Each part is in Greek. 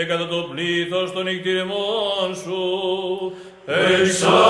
και κατά το πλήθος των νυχτηριμών σου. Εξάλληψον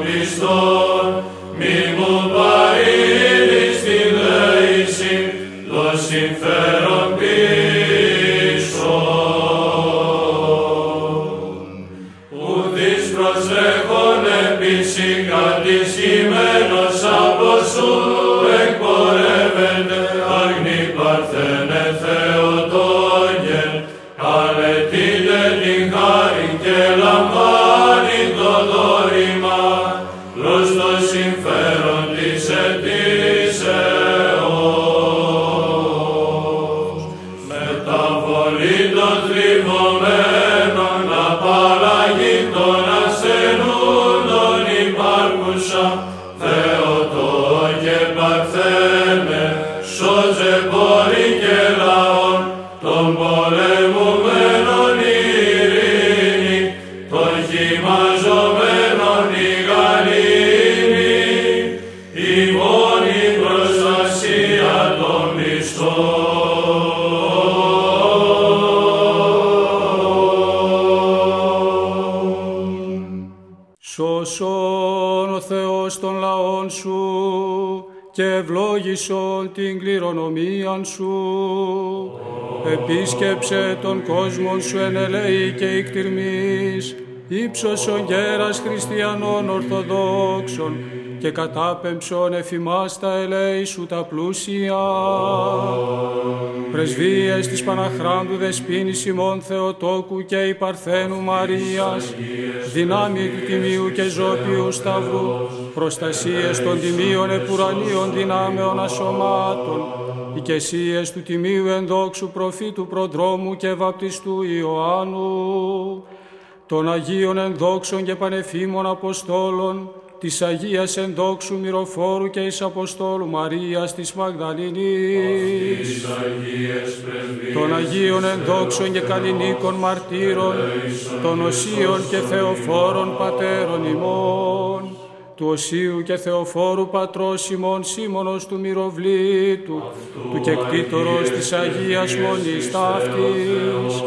Christos. Θλιβωμένων απαλλαγή των ασθενούντων υπάρχουσα. Θεοτό και Παρθένε σώζε πόλη και λαόν των πολεμουμένων Σώσον ο Θεός των λαών σου και ευλόγησον την κληρονομίαν σου. Επίσκεψε τον κόσμο σου εν ελέη και ικτυρμής, ύψωσον γέρας χριστιανών ορθοδόξων και κατάπεμψον εφημάς τα ελέη σου τα πλούσια. Πρεσβείες της Παναχράντου Δεσποίνης ημών Θεοτόκου και η Παρθένου Μαρίας, δυνάμει του Τιμίου και Ζώπιου Σταυρού, προστασίες των Τιμίων Επουρανίων δυνάμεων ασωμάτων, οικεσίες του Τιμίου Ενδόξου Προφήτου Προδρόμου και Βαπτιστού Ιωάννου, των Αγίων Ενδόξων και Πανεφήμων Αποστόλων, της Αγίας Ενδόξου Μυροφόρου και εις Αποστόλου Μαρίας της Μαγδαληνής, των Αγίων Ενδόξων και Καλλινίκων Μαρτύρων, των Οσίων και Θεοφόρων Πατέρων ημών, του Οσίου και Θεοφόρου Πατρός ημών Σίμωνος του Μυροβλήτου, του κεκτήτορος της Αγίας Μονής Ταύτης,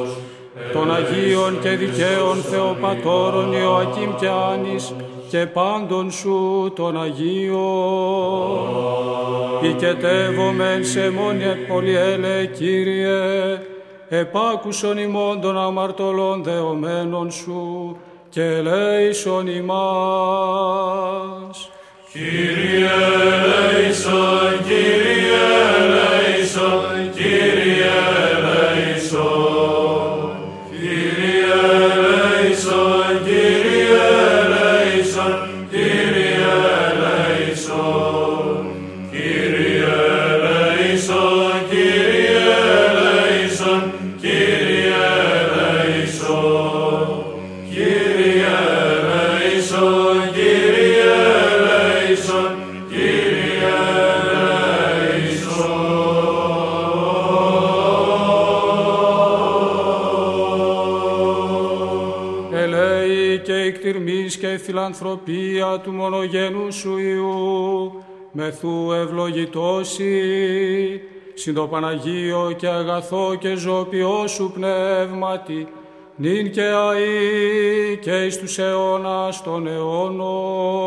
των Αγίων και Δικαίων Θεοπατώρων Ιωακήμ και Άνης, και πάντων σου των Αγίων. Οικετεύομεν σε μόνοι πολυέλε, Κύριε, επάκουσον ημών των αμαρτωλών δεωμένων σου και ελέησον ημάς. Κύριε ειρήνης και φιλανθρωπία του μονογένου σου Υιού, μεθού ευλογητώσει, συν το Παναγίο και αγαθό και ζωπιό σου πνεύματι, νυν και αΐ και εις τους αιώνας των αιώνων.